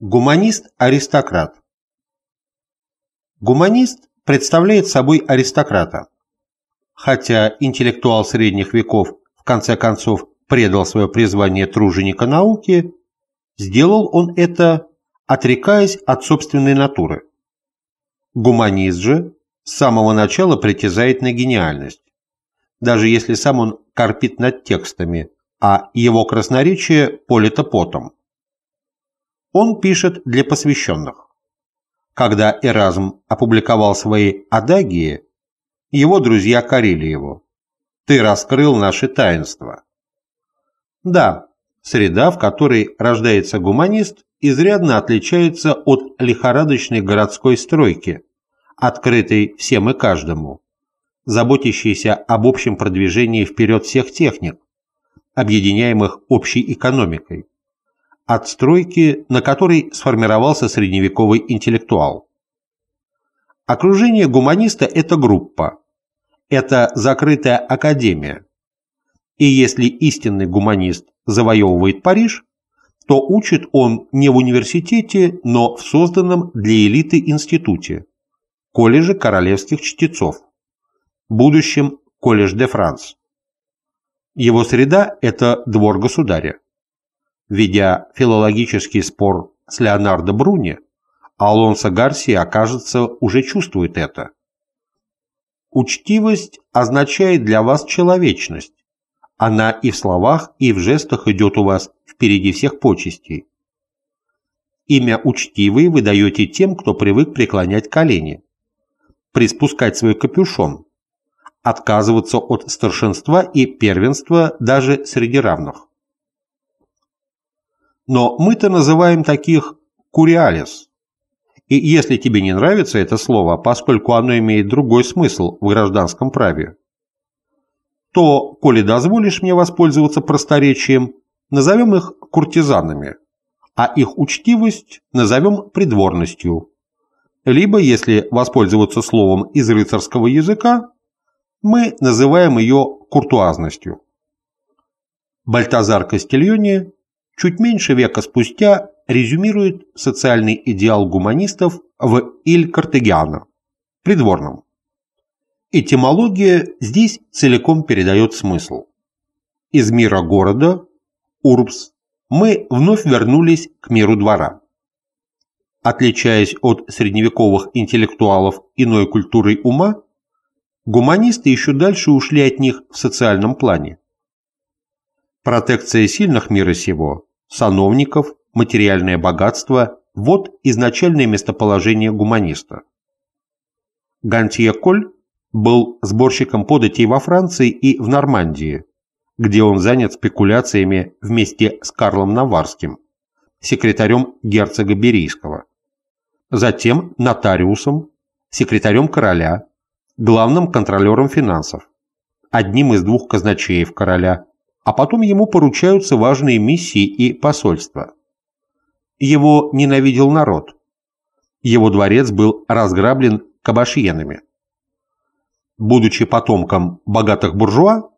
Гуманист-аристократ Гуманист представляет собой аристократа. Хотя интеллектуал средних веков в конце концов предал свое призвание труженика науки, сделал он это, отрекаясь от собственной натуры. Гуманист же с самого начала притязает на гениальность, даже если сам он корпит над текстами, а его красноречие полито потом. Он пишет для посвященных. Когда Эразм опубликовал свои «Адагии», его друзья корили его. «Ты раскрыл наши таинства». Да, среда, в которой рождается гуманист, изрядно отличается от лихорадочной городской стройки, открытой всем и каждому, заботящейся об общем продвижении вперед всех техник, объединяемых общей экономикой отстройки, на которой сформировался средневековый интеллектуал. Окружение гуманиста – это группа, это закрытая академия. И если истинный гуманист завоевывает Париж, то учит он не в университете, но в созданном для элиты институте – колледже королевских чтецов, будущем колледж де Франс. Его среда – это двор государя. Ведя филологический спор с Леонардо Бруни, Алонсо Гарсия, кажется, уже чувствует это. Учтивость означает для вас человечность. Она и в словах, и в жестах идет у вас впереди всех почестей. Имя «учтивый» вы даете тем, кто привык преклонять колени, приспускать свой капюшон, отказываться от старшинства и первенства даже среди равных. Но мы-то называем таких «куриалис». И если тебе не нравится это слово, поскольку оно имеет другой смысл в гражданском праве, то, коли дозволишь мне воспользоваться просторечием, назовем их куртизанами, а их учтивость назовем придворностью. Либо, если воспользоваться словом из рыцарского языка, мы называем ее куртуазностью. Бальтазар Кастильони чуть меньше века спустя резюмирует социальный идеал гуманистов в «Иль Картегиано» – придворном. Этимология здесь целиком передает смысл. Из мира города, урбс, мы вновь вернулись к миру двора. Отличаясь от средневековых интеллектуалов иной культурой ума, гуманисты еще дальше ушли от них в социальном плане. Протекция сильных мира сего, сановников, материальное богатство – вот изначальное местоположение гуманиста. Гантье Коль был сборщиком податей во Франции и в Нормандии, где он занят спекуляциями вместе с Карлом Наварским, секретарем герцога Берийского. Затем нотариусом, секретарем короля, главным контролером финансов, одним из двух казначеев короля, а потом ему поручаются важные миссии и посольства. Его ненавидел народ. Его дворец был разграблен кабашьенами. Будучи потомком богатых буржуа,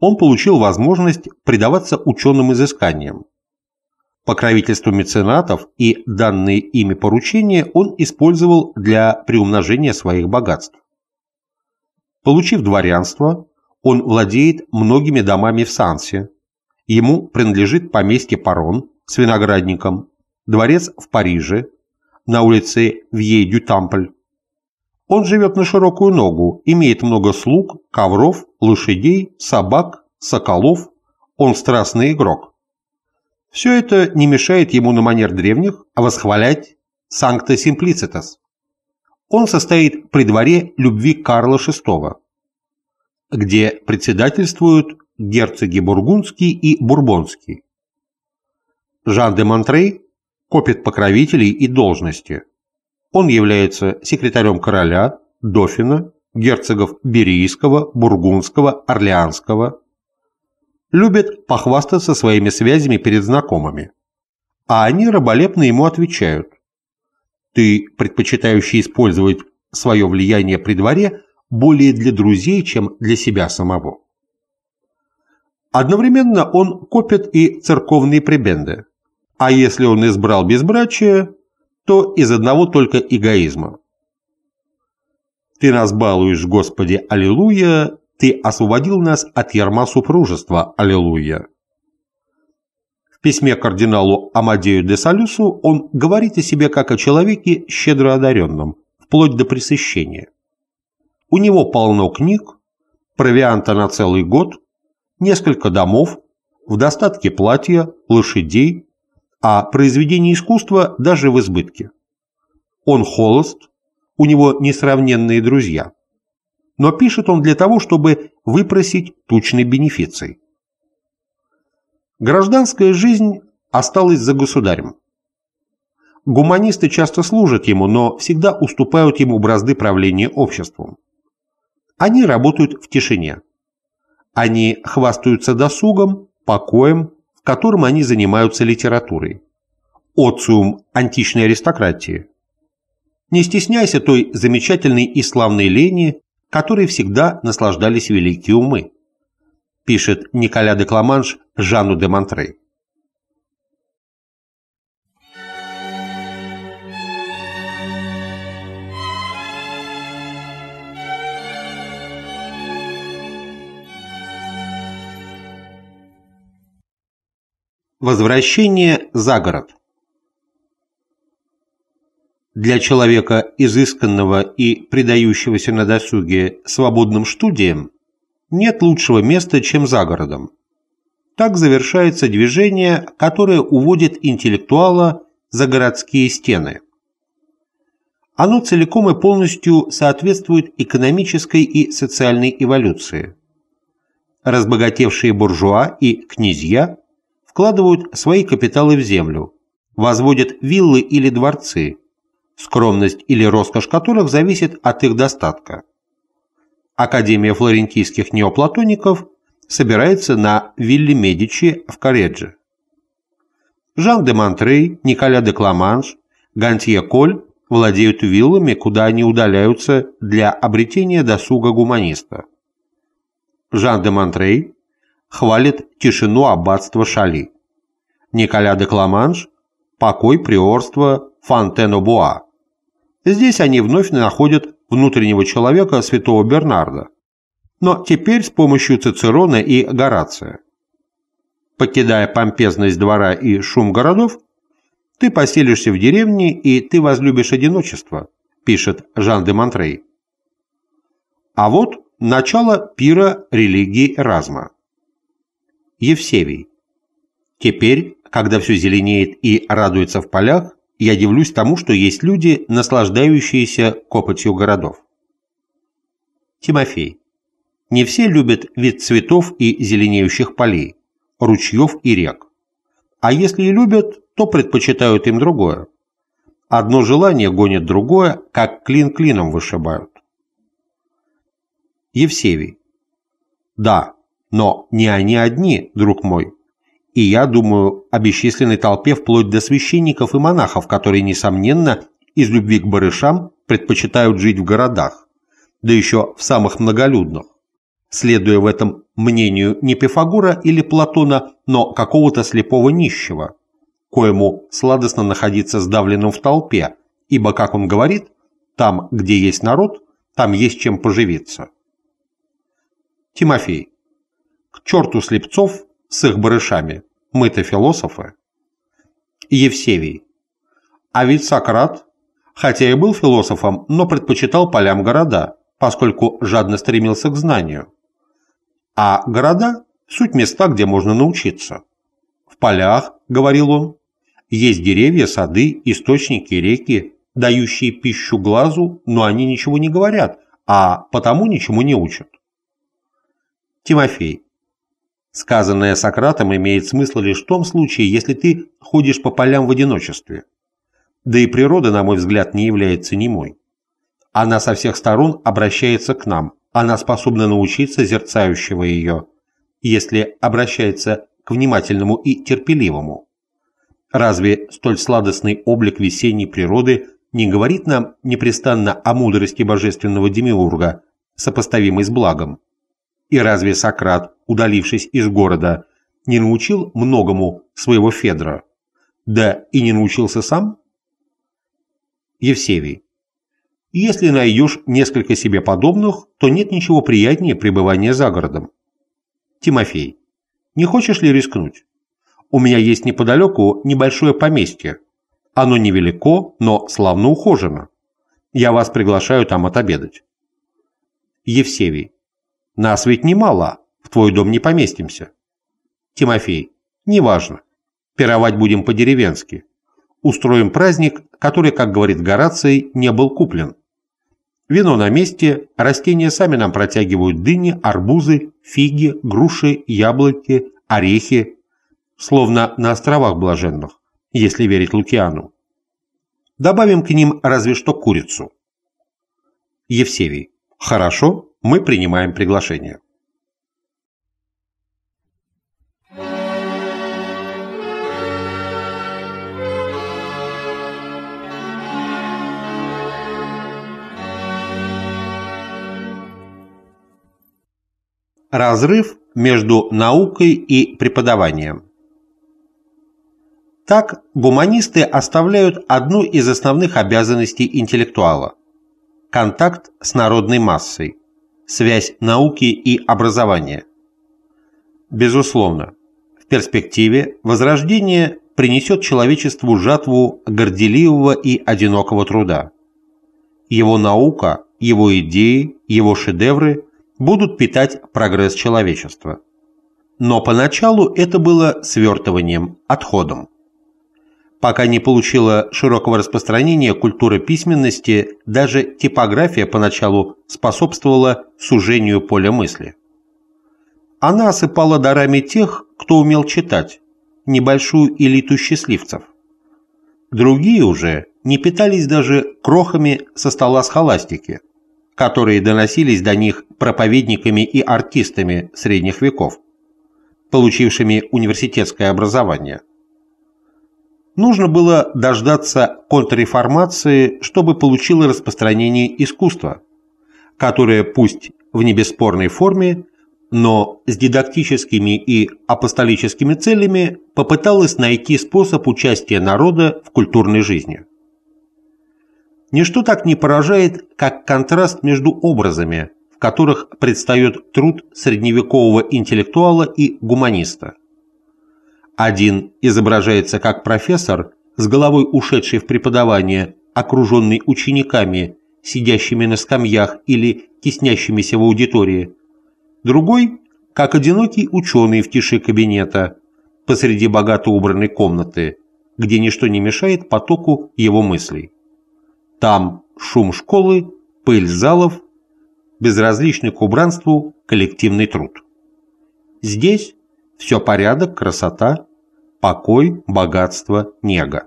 он получил возможность предаваться ученым изысканиям. Покровительство меценатов и данные ими поручения он использовал для приумножения своих богатств. Получив дворянство, он владеет многими домами в Сансе. Ему принадлежит поместье Парон с виноградником, дворец в Париже, на улице Вьей-дю-Тампль. Он живет на широкую ногу, имеет много слуг, ковров, лошадей, собак, соколов. Он страстный игрок. Все это не мешает ему на манер древних восхвалять «Санкта Симплицитас». Он состоит при дворе любви Карла VI где председательствуют герцоги Бургундский и Бурбонский. Жан де Монтрей копит покровителей и должности. Он является секретарем короля, дофина, герцогов Берийского, Бургундского, Орлеанского. Любит похвастаться своими связями перед знакомыми. А они раболепно ему отвечают. Ты, предпочитающий использовать свое влияние при дворе, более для друзей, чем для себя самого. Одновременно он копит и церковные пребенды, а если он избрал безбрачие, то из одного только эгоизма. «Ты нас балуешь, Господи, Аллилуйя, Ты освободил нас от ярма супружества, Аллилуйя». Письме кардиналу Амадею де Салюсу он говорит о себе как о человеке щедро одаренном, вплоть до пресыщения. У него полно книг, провианта на целый год, несколько домов, в достатке платья, лошадей, а произведений искусства даже в избытке. Он холост, у него несравненные друзья. Но пишет он для того, чтобы выпросить тучный бенефиций. Гражданская жизнь осталась за государем. Гуманисты часто служат ему, но всегда уступают ему бразды правления обществом. Они работают в тишине. Они хвастаются досугом, покоем, в котором они занимаются литературой. Оциум античной аристократии. Не стесняйся той замечательной и славной лени, которой всегда наслаждались великие умы, пишет Николя де Кламанш Жанну де Монтрей. Возвращение за город Для человека, изысканного и предающегося на досуге свободным студиям, нет лучшего места, чем за городом. Так завершается движение, которое уводит интеллектуала за городские стены. Оно целиком и полностью соответствует экономической и социальной эволюции. Разбогатевшие буржуа и князья вкладывают свои капиталы в землю, возводят виллы или дворцы, скромность или роскошь которых зависит от их достатка. Академия флорентийских неоплатоников собирается на вилле Медичи в Каредже. Жан де Монтрей, Николя де Кламанш, Гантье Коль владеют виллами, куда они удаляются для обретения досуга гуманиста. Жан де Монтрей хвалит тишину аббатства Шали. Николя де Кламанш – покой приорства Фонтено-Буа. Здесь они вновь находят внутреннего человека святого Бернарда, но теперь с помощью Цицерона и Горация. Покидая помпезность двора и шум городов, ты поселишься в деревне и ты возлюбишь одиночество, пишет Жан де Монтрей. А вот начало пира религии Эразма. Евсевий. Теперь, когда все зеленеет и радуется в полях, я дивлюсь тому, что есть люди, наслаждающиеся копотью городов. Тимофей. Не все любят вид цветов и зеленеющих полей, ручьев и рек. А если и любят, то предпочитают им другое. Одно желание гонит другое, как клин клином вышибают. Евсевий. Да, но не они одни, друг мой. И я думаю о бесчисленной толпе вплоть до священников и монахов, которые, несомненно, из любви к барышам предпочитают жить в городах, да еще в самых многолюдных, следуя в этом мнению не Пифагора или Платона, но какого-то слепого нищего, коему сладостно находиться сдавленным в толпе, ибо, как он говорит, там, где есть народ, там есть чем поживиться. Тимофей. К черту слепцов с их барышами. Мы-то философы. Евсевий. А ведь Сократ, хотя и был философом, но предпочитал полям города, поскольку жадно стремился к знанию. А города – суть места, где можно научиться. В полях, говорил он, есть деревья, сады, источники, реки, дающие пищу глазу, но они ничего не говорят, а потому ничему не учат. Тимофей. Сказанное Сократом имеет смысл лишь в том случае, если ты ходишь по полям в одиночестве. Да и природа, на мой взгляд, не является немой. Она со всех сторон обращается к нам, она способна научить созерцающего ее, если обращается к внимательному и терпеливому. Разве столь сладостный облик весенней природы не говорит нам непрестанно о мудрости божественного демиурга, сопоставимый с благом. И разве Сократ, удалившись из города, не научил многому своего Федра? Да и не научился сам? Евсевий. Если найдешь несколько себе подобных, то нет ничего приятнее пребывания за городом. Тимофей. Не хочешь ли рискнуть? У меня есть неподалеку небольшое поместье. Оно невелико, но славно ухожено. Я вас приглашаю там отобедать. Евсевий. Нас ведь немало, в твой дом не поместимся. Тимофей. Неважно. Пировать будем по-деревенски. Устроим праздник, который, как говорит Гораций, не был куплен. Вино на месте, растения сами нам протягивают дыни, арбузы, фиги, груши, яблоки, орехи, словно на островах блаженных, если верить Лукиану. Добавим к ним разве что курицу. Евсевий. Хорошо, мы принимаем приглашение. Разрыв между наукой и преподаванием. Так, гуманисты оставляют одну из основных обязанностей интеллектуала – контакт с народной массой, связь науки и образования. Безусловно, в перспективе возрождение принесет человечеству жатву горделивого и одинокого труда. Его наука, его идеи, его шедевры будут питать прогресс человечества. Но поначалу это было свертыванием, отходом. Пока не получила широкого распространения культура письменности, даже типография поначалу способствовала сужению поля мысли. Она осыпала дарами тех, кто умел читать, небольшую элиту счастливцев. Другие уже не питались даже крохами со стола схоластики – которые доносились до них проповедниками и артистами средних веков, получившими университетское образование. Нужно было дождаться контрреформации, чтобы получило распространение искусство, которое пусть в небесспорной форме, но с дидактическими и апостолическими целями попыталось найти способ участия народа в культурной жизни. Ничто так не поражает, как контраст между образами, в которых предстает труд средневекового интеллектуала и гуманиста. Один изображается как профессор, с головой ушедший в преподавание, окруженный учениками, сидящими на скамьях или теснящимися в аудитории. Другой – как одинокий ученый в тиши кабинета, посреди богато убранной комнаты, где ничто не мешает потоку его мыслей. Там шум школы, пыль залов, безразличный к убранству коллективный труд. Здесь все порядок, красота, покой, богатство, нега.